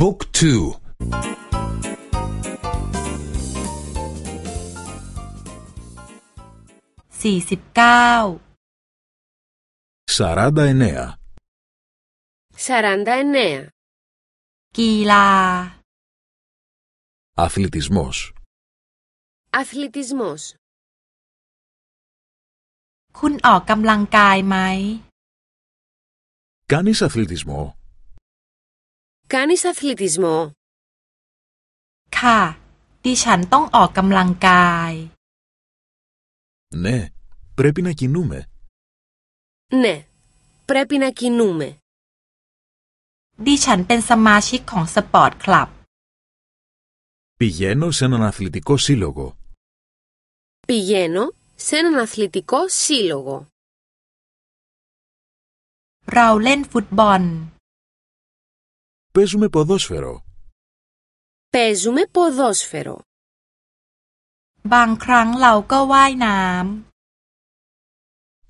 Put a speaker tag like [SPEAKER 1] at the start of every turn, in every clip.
[SPEAKER 1] บุ๊กทู
[SPEAKER 2] สี่สิบเก้า
[SPEAKER 1] สาราดาเนอ
[SPEAKER 3] 49.
[SPEAKER 2] กีฬา
[SPEAKER 1] αθλητισμός
[SPEAKER 3] Αθλητισμός.
[SPEAKER 2] คุณออกกำลังกายไหม
[SPEAKER 1] Κάνεις αθλητισμό
[SPEAKER 3] Κάνεις αθλητισμό.
[SPEAKER 2] ค่ะ ดิฉันต้องออกกำลังกาย
[SPEAKER 1] Ναι, πρέπει να κινούμε
[SPEAKER 3] Ναι. Πρέπει να κινούμε.
[SPEAKER 2] ดิฉันเป็นสมาชิกของสปอร์ตคลับ
[SPEAKER 1] Πηγαίνω σε έναν αθλητικό σύλλογο
[SPEAKER 3] Πηγαίνω σε έναν αθλητικό σύλλογο.
[SPEAKER 2] เราเล่นฟุตบอล
[SPEAKER 1] Παίζουμε ποδόσφαιρο
[SPEAKER 3] Παίζουμε ποδόσφαιρο.
[SPEAKER 2] บางครั้งเราก็ว่ายน้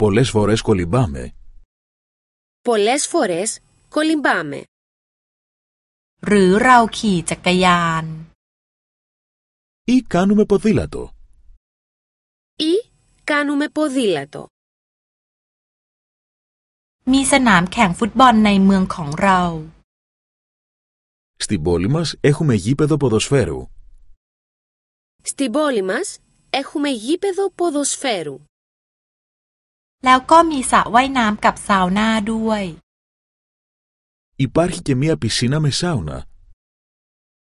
[SPEAKER 1] Πολλές φορές κολυμπάμε
[SPEAKER 3] Πολλές φορές κολυμπάμε. ำ
[SPEAKER 2] หรือเราขี่จักรยาน
[SPEAKER 1] ή κάνουμε ποδήλατο
[SPEAKER 3] Ή κάνουμε ποδήλατο.
[SPEAKER 2] มีสนามแข่งฟุตบอลในเมืองของเรา
[SPEAKER 1] Στην πόλη μας έχουμε γήπεδο ποδοσφαίρου
[SPEAKER 3] Στην πόλη μας έχουμε γήπεδο ποδοσφαίρου.
[SPEAKER 2] แล้วก็มีสระว่ายน้ำกับซาวน่าด้วย
[SPEAKER 1] Υπάρχει και μία πισίνα με σάουνα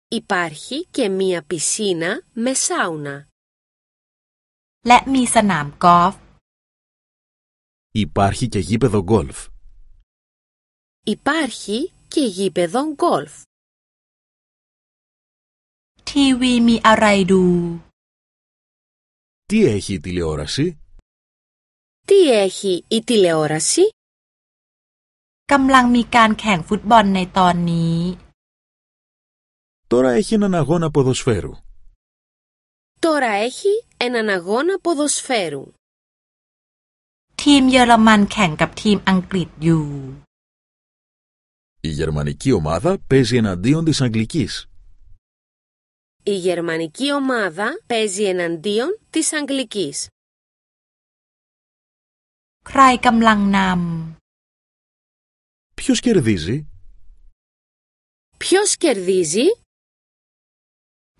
[SPEAKER 3] Υπάρχει και μία πισίνα με σάουνα.
[SPEAKER 2] และมีสนามกอล์ฟ
[SPEAKER 1] Υπάρχει και γήπεδο γκολφ
[SPEAKER 3] Υπάρχει και γήπεδο γκολφ.
[SPEAKER 2] ทีวีมีอะไรดู
[SPEAKER 1] Τι έχει η τηλεόραση
[SPEAKER 3] Τι έχει η τηλεόραση?
[SPEAKER 2] กำลังมีการแข่งฟุตบอลในตอนนี้
[SPEAKER 1] Τώρα έχει έναν αγώνα ποδοσφαίρου
[SPEAKER 3] Τώρα έχει έναν αγώνα ποδοσφαίρου.
[SPEAKER 2] ทีมเยอรมันแข่งกับทีมอังกฤษอยู่
[SPEAKER 1] Η γερμανική ομάδα παίζει εναντίον της Αγγλικής
[SPEAKER 3] Η γερμανική ομάδα παίζει εναντίον της Αγγλικής.
[SPEAKER 2] ใครกำลังน
[SPEAKER 1] Ποιος κερδίζει
[SPEAKER 3] Ποιος κερδίζει?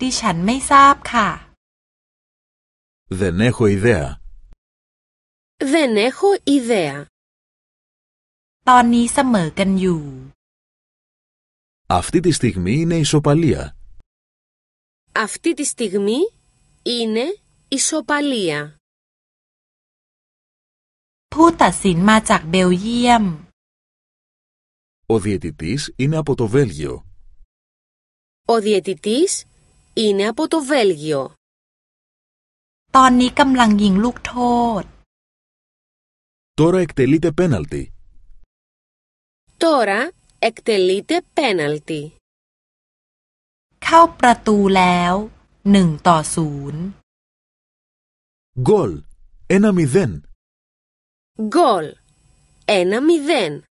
[SPEAKER 3] ำ
[SPEAKER 2] ดิฉันไม่ทราบค่ะ
[SPEAKER 1] Δεν έχω ιδέα
[SPEAKER 3] Δεν έχω ιδέα.
[SPEAKER 2] ตอนนี้เสมอกันอยู่
[SPEAKER 1] Αυτή τη στιγμή είναι ισοπαλία
[SPEAKER 3] Αυτή τη στιγμή είναι ισοπαλία.
[SPEAKER 2] ผู้ตัดสินมาจากเบลเยียม
[SPEAKER 1] Ο διαιτητής είναι από το Βέλγιο
[SPEAKER 3] Ο διαιτητής είναι από το Βέλγιο.
[SPEAKER 2] ตอนนี้กำลังยิงลูกโทษ
[SPEAKER 1] Τώρα εκτελείται πέναλτι
[SPEAKER 3] Τώρα εκτελείται πέναλτι.
[SPEAKER 2] เข้าประตูแล้วหนึ่งต่อศูนย์
[SPEAKER 1] Goal 1-0
[SPEAKER 3] Goal 1-0